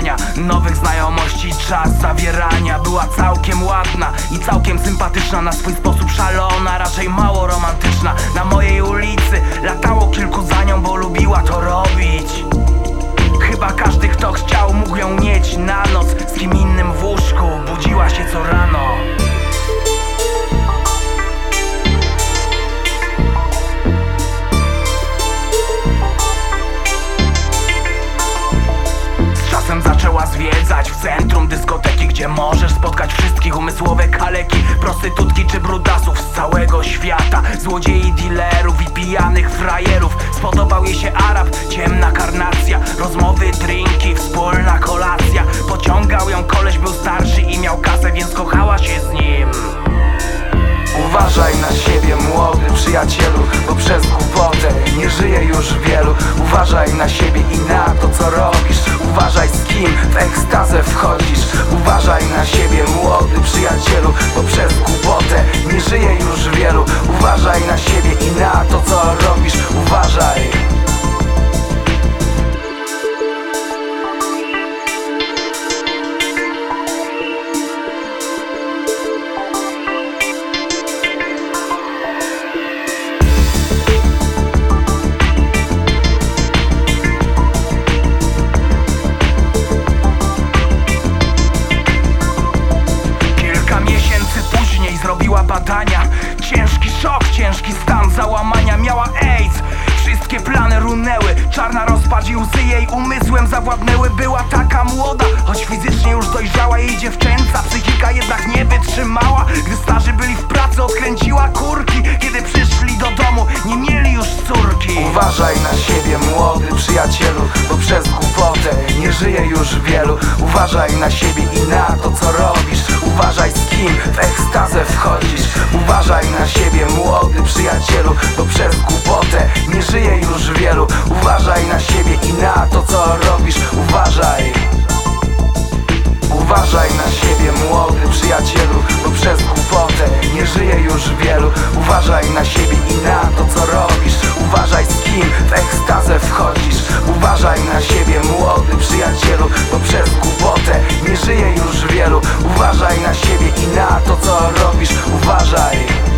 trwania Nowych znajomości, czas zawierania. Była całkiem ładna i całkiem sympatyczna Na swój sposób szalona, raczej mało romantyczna. Na mojej ulicy latało kilku za nią, bo lubiła to robić zwiedzać w centrum dyskoteki Gdzie możesz spotkać wszystkich umysłowe kaleki Prostytutki czy brudasów z całego świata Złodziei, dealerów i pijanych frajerów. Spodobał jej się Arab, ciemna karnacja Rozmowy, drinki, wspólna kolacja. Pociągał ją koleś, był starszy i miał kasę Więc kochała się z nim Uważaj na siebie młody przyjacielu Bo przez głupotę nie żyje już wielu. Uważaj na siebie i na to co robisz. Uważaj z kim w ekstazę wchodzisz. Uważaj na siebie młody załamania Miała AIDS, wszystkie plany runęły Czarna rozpacz i łzy jej umysłem zawładnęły. Była taka młoda, choć fizycznie już dojrzała. Jej dziewczęca psychika jednak nie wytrzymała. Gdy starzy byli w pracy odkręciła kurki. Kiedy przyszli do domu nie mieli już córki. Uważaj na siebie młody przyjacielu Bo przez głupotę nie żyje już wielu. Uważaj na siebie i na to co robisz. Uważaj z kim w ekstazę wchodzisz. Uważaj na siebie młody przyjacielu Bo przez głupotę nie żyje już wielu. Uważaj na siebie i na to co robisz. Uważaj żyje już wielu. Uważaj na siebie i na to co robisz. Uważaj.